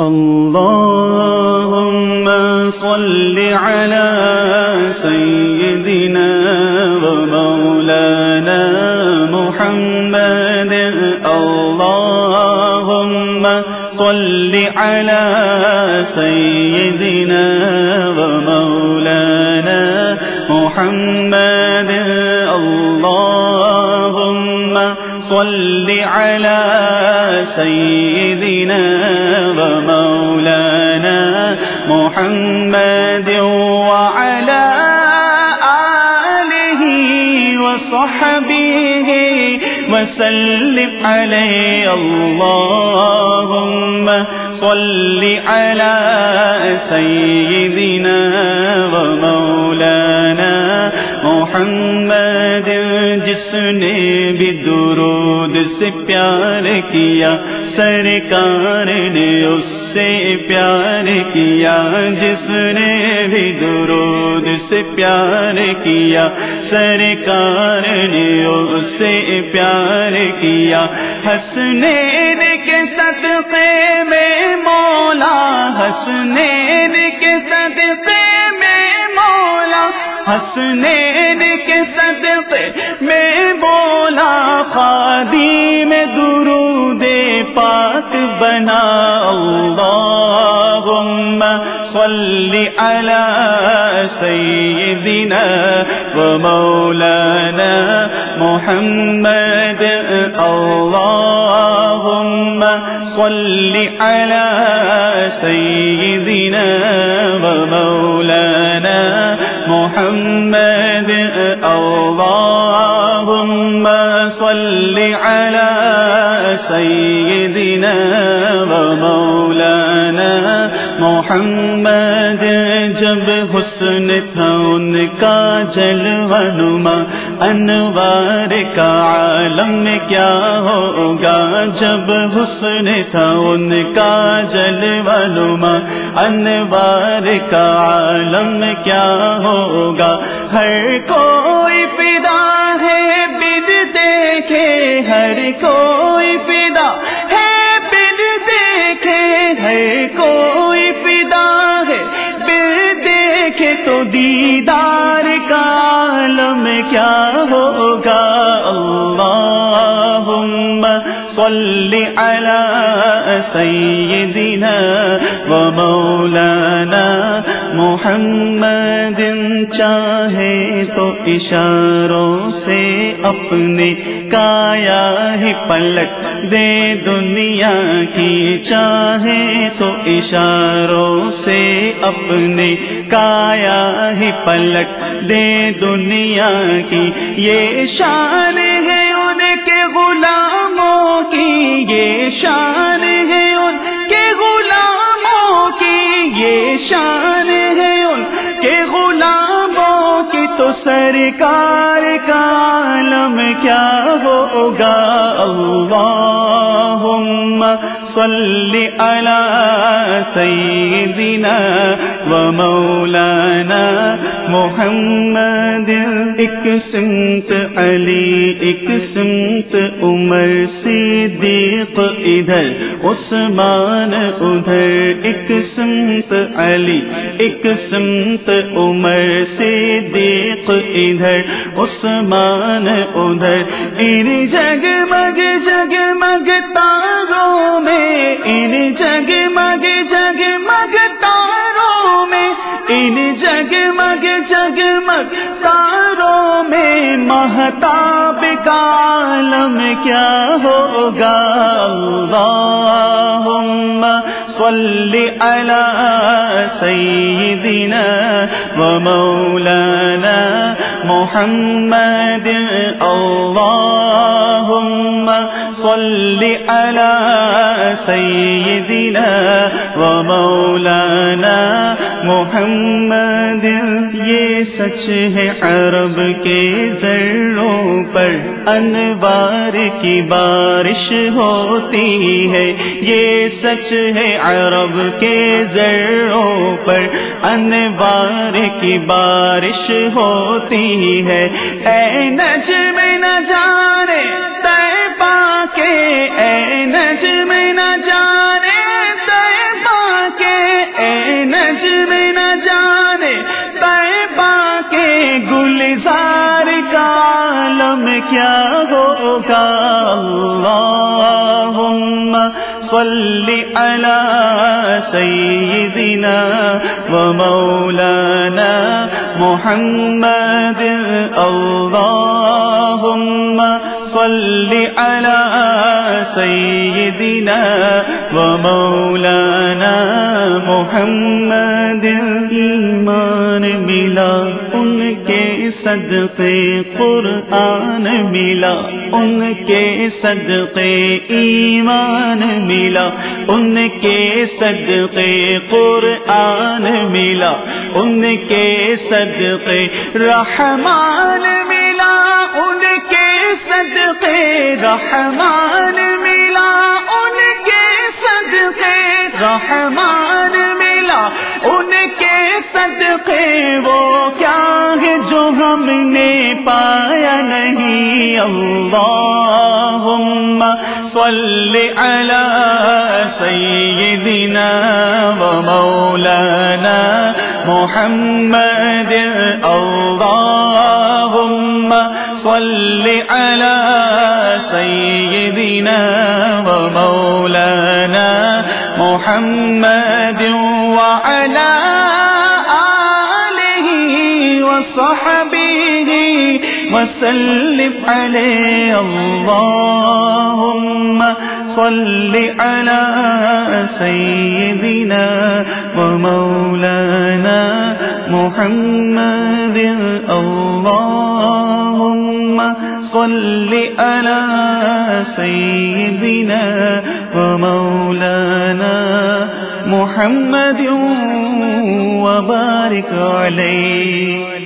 اللهم صل على سيدنا ومولانا محمد. اللهم صل على سيدنا ومولانا صل على سيدنا ومولانا محمد وعلى آله وصحبه وسلم عليه. اللهم صل على سيدنا ومولانا محمد. جس نے بھی درو سے پیار کیا، سرکار نے اس سے پیار کیا، جس نے بھی درود سے پیار کیا، سرکار نے اس سے پیار کیا۔ ہنسنے کے صدقے میں مولا ہنسنے کے صدقے میں مولا ہنسنے کے صدقے میں میں درود پاک بنا اللہم صل على سيدنا ومولانا محمد. اللهم صل على سيدنا ومولانا محمد. محمد، جب حسن تھا ان کا جلونما انوار کا عالم کیا ہوگا؟ جب حسن تھا ان کا جلونما انوار کا عالم کیا ہوگا؟ ہر کوئی فدا ہے بد دیکھے ہر کوئی تو دیدار کا عالم کیا ہوگا؟ اللہم صل سیدنا و مولانا محمد، چاہے تو اشاروں سے اپنے کایا ہی پلٹ دے دنیا کی، چاہے تو اشاروں سے اپنے کایا ہی پلٹ دے دنیا کی۔ یہ شان ہے ان کے غلاموں کی، یہ شان ہے ان کے غلاموں کی، یہ شان سرکار کا عالم کیا ہوگا؟ اللہم صلی علی سیدنا و مولانا محمد، ایک سمت علی، ایک سمت عمر، صدیق ادھر، عثمان ادھر، ایک سمت علی، ایک سمت عمر، صدیق ادھر، عثمان ادھر۔ ان جگمگ جگمگ تاروں میں، ان جگمگ جگمگ تاروں جگمگ تاروں میں محتاب کا عالم کیا ہوگا؟ اللہم صل على سيدنا ومولانا محمد اللهم صل على سيدنا ومولانا محمد یہ سچ ہے عرب کے ذروں پر۔ انوار کی بارش ہوتی ہے۔ یہ سچ ہے عرب کے ذروں پر۔ انوار کی بارش ہوتی ہے۔ اے نجم نہ کا اللہم صلی علی سیدنا و مولانا محمد. اللہم صلی علی سیدنا و مولانا محمد. صدقے قرآن ملا، ان کے صدقے ایمان ملا، ان کے صدقے قرآن ملا، ان کے صدقے رحمان ملا، ان کے صدقے رحمان ملا، ان کے صدقے رحمان ملا، ان کے صدقے وہ پایا نہیں۔ اللہم صلی علی سیدنا و مولانا محمد۔ اللہم صلی علی سیدنا و مولانا محمد۔ وعلى آله وصحبه وسلم عليه اللهم صل على سيدنا ومولانا محمد اللهم صل على سيدنا ومولانا محمد وبارك عليه